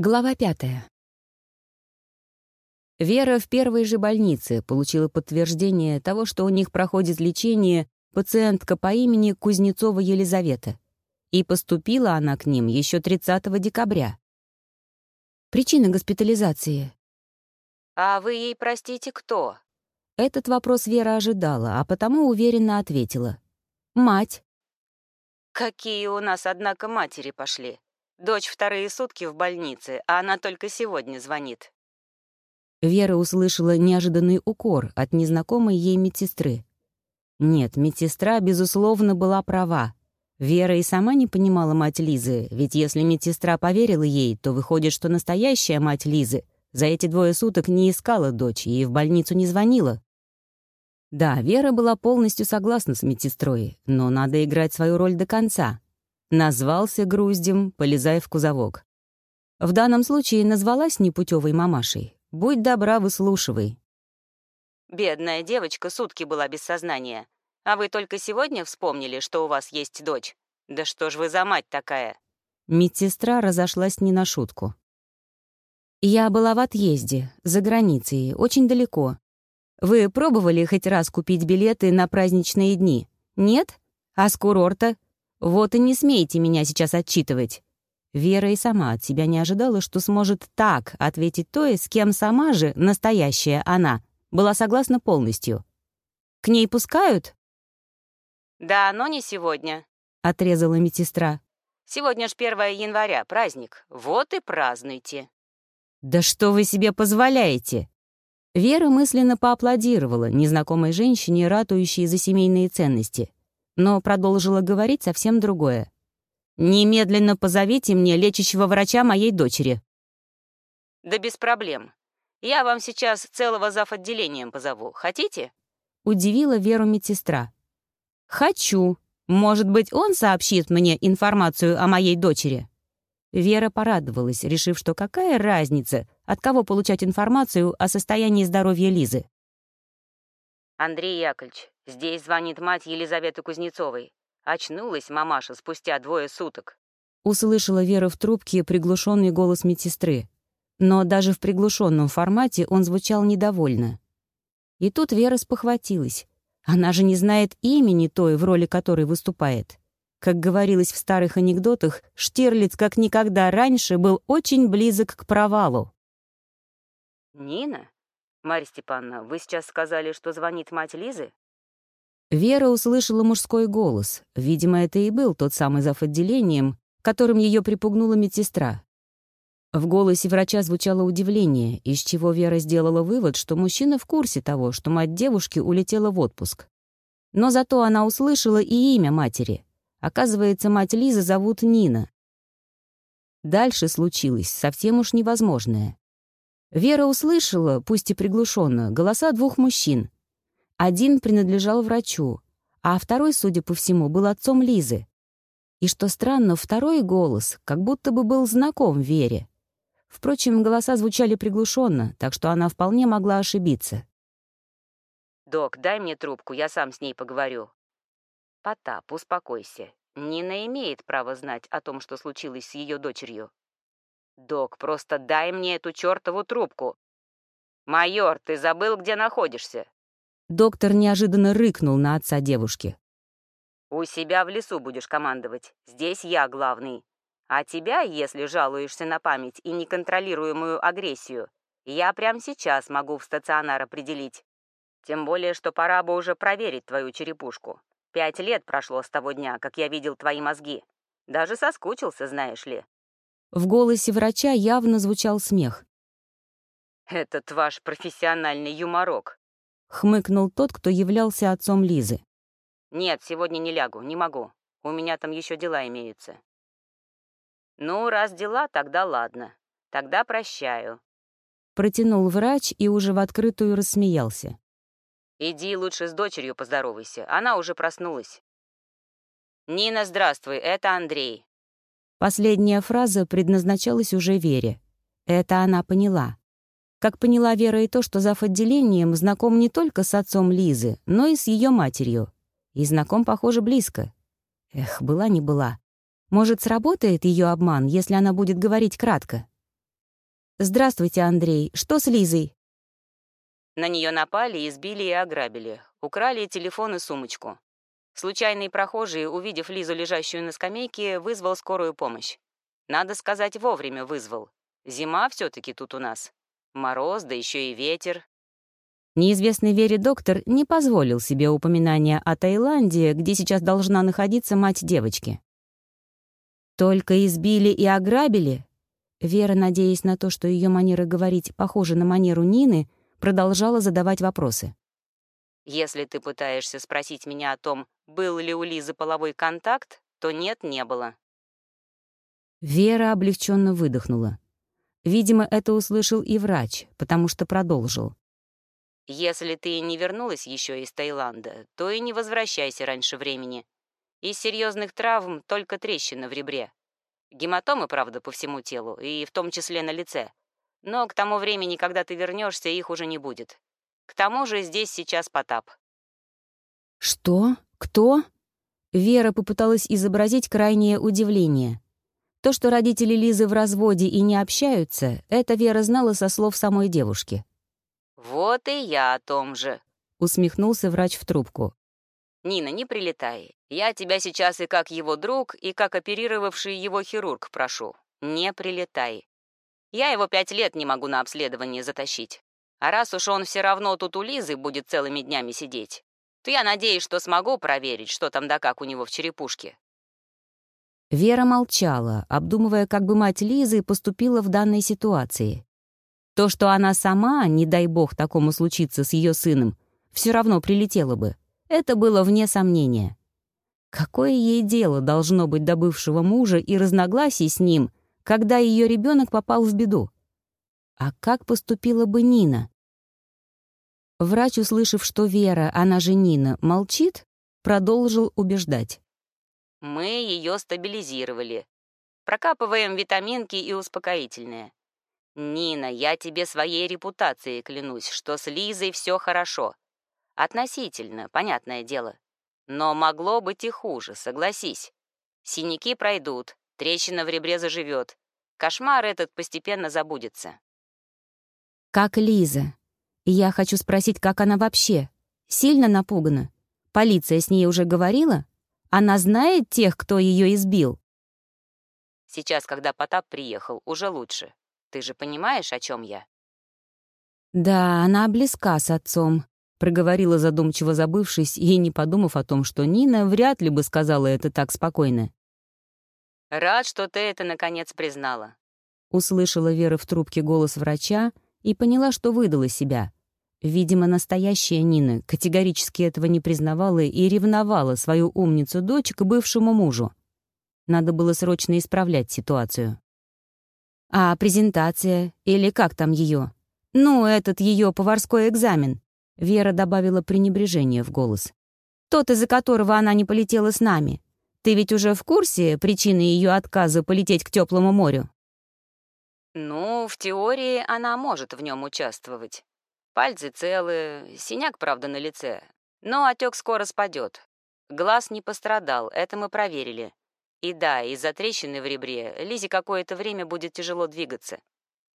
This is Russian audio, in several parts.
Глава пятая. Вера в первой же больнице получила подтверждение того, что у них проходит лечение пациентка по имени Кузнецова Елизавета. И поступила она к ним еще 30 декабря. Причина госпитализации. «А вы ей, простите, кто?» Этот вопрос Вера ожидала, а потому уверенно ответила. «Мать». «Какие у нас, однако, матери пошли. Дочь вторые сутки в больнице, а она только сегодня звонит». Вера услышала неожиданный укор от незнакомой ей медсестры. Нет, медсестра, безусловно, была права. Вера и сама не понимала мать Лизы, ведь если медсестра поверила ей, то выходит, что настоящая мать Лизы за эти двое суток не искала дочь и в больницу не звонила. Да, Вера была полностью согласна с медсестрой, но надо играть свою роль до конца. Назвался груздем, полезая в кузовок. В данном случае назвалась непутевой мамашей. Будь добра, выслушивай. «Бедная девочка сутки была без сознания. А вы только сегодня вспомнили, что у вас есть дочь? Да что ж вы за мать такая?» Медсестра разошлась не на шутку. «Я была в отъезде, за границей, очень далеко. Вы пробовали хоть раз купить билеты на праздничные дни? Нет? А с курорта? Вот и не смейте меня сейчас отчитывать. Вера и сама от себя не ожидала, что сможет так ответить то, с кем сама же, настоящая она, была согласна полностью. «К ней пускают?» «Да, но не сегодня», — отрезала медсестра. «Сегодня ж 1 января, праздник. Вот и празднуйте». «Да что вы себе позволяете?» Вера мысленно поаплодировала незнакомой женщине, ратующей за семейные ценности но продолжила говорить совсем другое. «Немедленно позовите мне лечащего врача моей дочери». «Да без проблем. Я вам сейчас целого зав. отделением позову. Хотите?» Удивила Веру медсестра. «Хочу. Может быть, он сообщит мне информацию о моей дочери?» Вера порадовалась, решив, что какая разница, от кого получать информацию о состоянии здоровья Лизы. «Андрей Яковлевич, здесь звонит мать Елизаветы Кузнецовой. Очнулась мамаша спустя двое суток». Услышала Вера в трубке приглушенный голос медсестры. Но даже в приглушенном формате он звучал недовольно. И тут Вера спохватилась. Она же не знает имени той, в роли которой выступает. Как говорилось в старых анекдотах, Штирлиц как никогда раньше был очень близок к провалу. «Нина?» «Марья Степановна, вы сейчас сказали, что звонит мать Лизы?» Вера услышала мужской голос. Видимо, это и был тот самый зав. отделением, которым ее припугнула медсестра. В голосе врача звучало удивление, из чего Вера сделала вывод, что мужчина в курсе того, что мать девушки улетела в отпуск. Но зато она услышала и имя матери. Оказывается, мать Лизы зовут Нина. Дальше случилось совсем уж невозможное. Вера услышала, пусть и приглушенно, голоса двух мужчин. Один принадлежал врачу, а второй, судя по всему, был отцом Лизы. И что странно, второй голос как будто бы был знаком Вере. Впрочем, голоса звучали приглушенно, так что она вполне могла ошибиться. «Док, дай мне трубку, я сам с ней поговорю». «Потап, успокойся. Нина имеет право знать о том, что случилось с ее дочерью. «Док, просто дай мне эту чертову трубку!» «Майор, ты забыл, где находишься?» Доктор неожиданно рыкнул на отца девушки. «У себя в лесу будешь командовать. Здесь я главный. А тебя, если жалуешься на память и неконтролируемую агрессию, я прямо сейчас могу в стационар определить. Тем более, что пора бы уже проверить твою черепушку. Пять лет прошло с того дня, как я видел твои мозги. Даже соскучился, знаешь ли. В голосе врача явно звучал смех. «Этот ваш профессиональный юморок», — хмыкнул тот, кто являлся отцом Лизы. «Нет, сегодня не лягу, не могу. У меня там еще дела имеются». «Ну, раз дела, тогда ладно. Тогда прощаю». Протянул врач и уже в открытую рассмеялся. «Иди лучше с дочерью поздоровайся, она уже проснулась». «Нина, здравствуй, это Андрей. Последняя фраза предназначалась уже Вере. Это она поняла. Как поняла Вера и то, что зав. отделением знаком не только с отцом Лизы, но и с ее матерью. И знаком, похоже, близко. Эх, была не была. Может, сработает ее обман, если она будет говорить кратко? «Здравствуйте, Андрей. Что с Лизой?» На нее напали, избили и ограбили. Украли телефон и сумочку. Случайный прохожий, увидев Лизу, лежащую на скамейке, вызвал скорую помощь. Надо сказать, вовремя вызвал. Зима все таки тут у нас. Мороз, да еще и ветер. Неизвестный Вере доктор не позволил себе упоминания о Таиланде, где сейчас должна находиться мать девочки. «Только избили и ограбили?» Вера, надеясь на то, что ее манера говорить похожа на манеру Нины, продолжала задавать вопросы. «Если ты пытаешься спросить меня о том, был ли у Лизы половой контакт, то нет, не было». Вера облегченно выдохнула. Видимо, это услышал и врач, потому что продолжил. Если ты не вернулась еще из Таиланда, то и не возвращайся раньше времени. Из серьезных травм только трещина в ребре. Гематомы, правда, по всему телу, и в том числе на лице. Но к тому времени, когда ты вернешься, их уже не будет. К тому же здесь сейчас Потап. «Что? Кто?» Вера попыталась изобразить крайнее удивление. То, что родители Лизы в разводе и не общаются, это Вера знала со слов самой девушки. «Вот и я о том же», — усмехнулся врач в трубку. «Нина, не прилетай. Я тебя сейчас и как его друг, и как оперировавший его хирург прошу. Не прилетай. Я его пять лет не могу на обследование затащить. А раз уж он все равно тут у Лизы будет целыми днями сидеть, то я надеюсь, что смогу проверить, что там да как у него в черепушке». Вера молчала, обдумывая, как бы мать Лизы поступила в данной ситуации. То, что она сама, не дай бог такому случиться с ее сыном, все равно прилетела бы, это было вне сомнения. Какое ей дело должно быть до бывшего мужа и разногласий с ним, когда ее ребенок попал в беду? А как поступила бы Нина? Врач, услышав, что Вера, она же Нина, молчит, продолжил убеждать. «Мы ее стабилизировали. Прокапываем витаминки и успокоительные. «Нина, я тебе своей репутацией клянусь, что с Лизой все хорошо. Относительно, понятное дело. Но могло быть и хуже, согласись. Синяки пройдут, трещина в ребре заживет. Кошмар этот постепенно забудется». «Как Лиза? Я хочу спросить, как она вообще? Сильно напугана? Полиция с ней уже говорила? Она знает тех, кто ее избил?» Сейчас, когда Потап приехал, уже лучше. Ты же понимаешь, о чем я?» «Да, она близка с отцом», — проговорила задумчиво забывшись и не подумав о том, что Нина вряд ли бы сказала это так спокойно. «Рад, что ты это наконец признала», — услышала Вера в трубке голос врача и поняла, что выдала себя. Видимо, настоящая Нина категорически этого не признавала и ревновала свою умницу-дочь к бывшему мужу. Надо было срочно исправлять ситуацию. А презентация, или как там ее? Ну, этот ее поварской экзамен. Вера добавила пренебрежение в голос. Тот, из-за которого она не полетела с нами. Ты ведь уже в курсе причины ее отказа полететь к теплому морю? Ну, в теории она может в нем участвовать. Пальцы целы, синяк, правда, на лице. Но отек скоро спадет. Глаз не пострадал, это мы проверили. И да, из-за трещины в ребре Лизе какое-то время будет тяжело двигаться.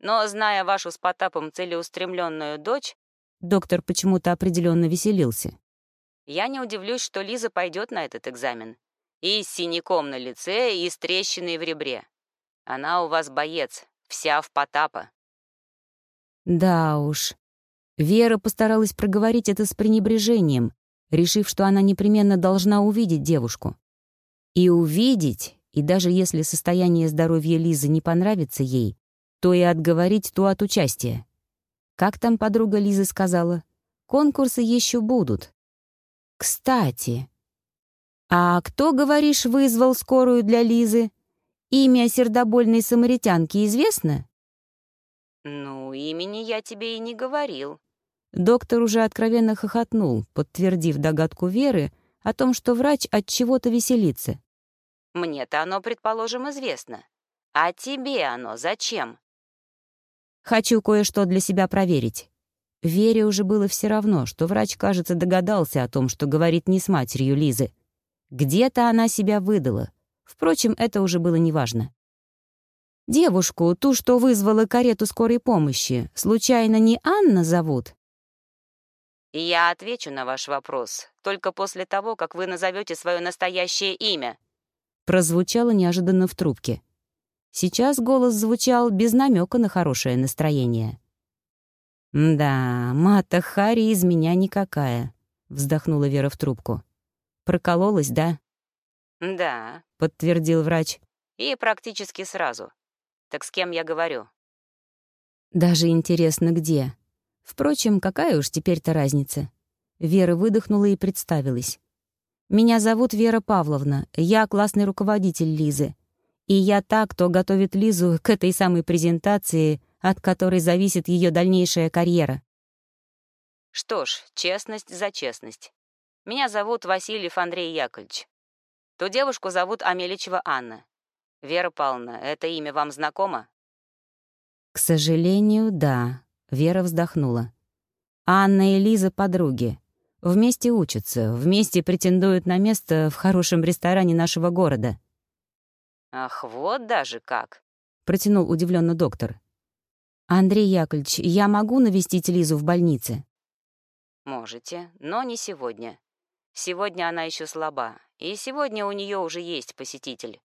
Но, зная вашу с Потапом целеустремленную дочь, доктор почему-то определенно веселился. Я не удивлюсь, что Лиза пойдет на этот экзамен. И с синяком на лице, и с трещиной в ребре. Она у вас боец, вся в Потапа. Да уж. Вера постаралась проговорить это с пренебрежением, решив, что она непременно должна увидеть девушку. И увидеть, и даже если состояние здоровья Лизы не понравится ей, то и отговорить ту от участия. Как там подруга Лизы сказала? Конкурсы еще будут. Кстати, а кто, говоришь, вызвал скорую для Лизы? Имя сердобольной самаритянки известно? Ну, имени я тебе и не говорил. Доктор уже откровенно хохотнул, подтвердив догадку Веры о том, что врач от чего-то веселится. Мне-то оно, предположим, известно. А тебе оно зачем? Хочу кое-что для себя проверить. Вере уже было все равно, что врач, кажется, догадался о том, что говорит не с матерью Лизы. Где-то она себя выдала. Впрочем, это уже было неважно. Девушку, ту, что вызвала карету скорой помощи, случайно не Анна зовут?» «Я отвечу на ваш вопрос только после того, как вы назовете свое настоящее имя», прозвучало неожиданно в трубке. Сейчас голос звучал без намека на хорошее настроение. «Да, Мата Хари из меня никакая», — вздохнула Вера в трубку. «Прокололась, да?» «Да», — подтвердил врач. «И практически сразу. Так с кем я говорю?» «Даже интересно, где. Впрочем, какая уж теперь-то разница?» Вера выдохнула и представилась. «Меня зовут Вера Павловна, я классный руководитель Лизы. И я та, кто готовит Лизу к этой самой презентации от которой зависит ее дальнейшая карьера. Что ж, честность за честность. Меня зовут Васильев Андрей Яковлевич. Ту девушку зовут Амеличева Анна. Вера Павловна, это имя вам знакомо? К сожалению, да. Вера вздохнула. Анна и Лиза — подруги. Вместе учатся, вместе претендуют на место в хорошем ресторане нашего города. «Ах, вот даже как!» — протянул удивленно доктор. «Андрей Яковлевич, я могу навестить Лизу в больнице?» «Можете, но не сегодня. Сегодня она еще слаба, и сегодня у нее уже есть посетитель.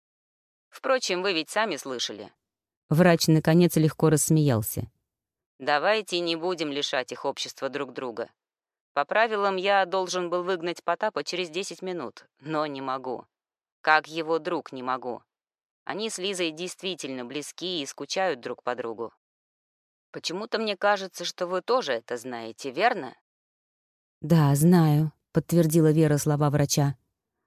Впрочем, вы ведь сами слышали». Врач, наконец, легко рассмеялся. «Давайте не будем лишать их общества друг друга. По правилам, я должен был выгнать Потапа через 10 минут, но не могу. Как его друг не могу. Они с Лизой действительно близки и скучают друг по другу. Почему-то мне кажется, что вы тоже это знаете, верно? Да, знаю, подтвердила Вера слова врача.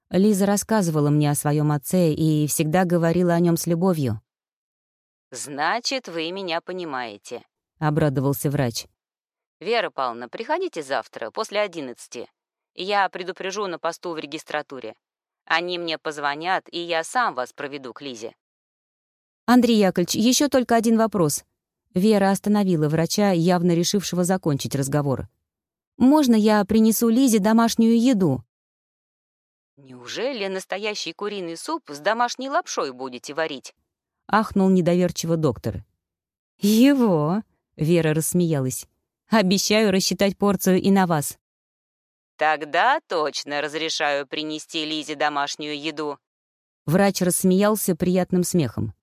Лиза рассказывала мне о своем отце и всегда говорила о нем с любовью. Значит, вы меня понимаете, обрадовался врач. Вера Павловна, приходите завтра после одиннадцати. Я предупрежу на посту в регистратуре. Они мне позвонят, и я сам вас проведу к Лизе. Андрей Яковлевич, еще только один вопрос. Вера остановила врача, явно решившего закончить разговор. «Можно я принесу Лизе домашнюю еду?» «Неужели настоящий куриный суп с домашней лапшой будете варить?» — ахнул недоверчиво доктор. «Его!» — Вера рассмеялась. «Обещаю рассчитать порцию и на вас». «Тогда точно разрешаю принести Лизе домашнюю еду». Врач рассмеялся приятным смехом.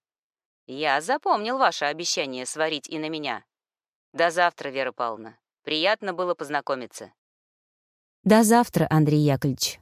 Я запомнил ваше обещание сварить и на меня. До завтра, Вера Павловна. Приятно было познакомиться. До завтра, Андрей Яковлевич.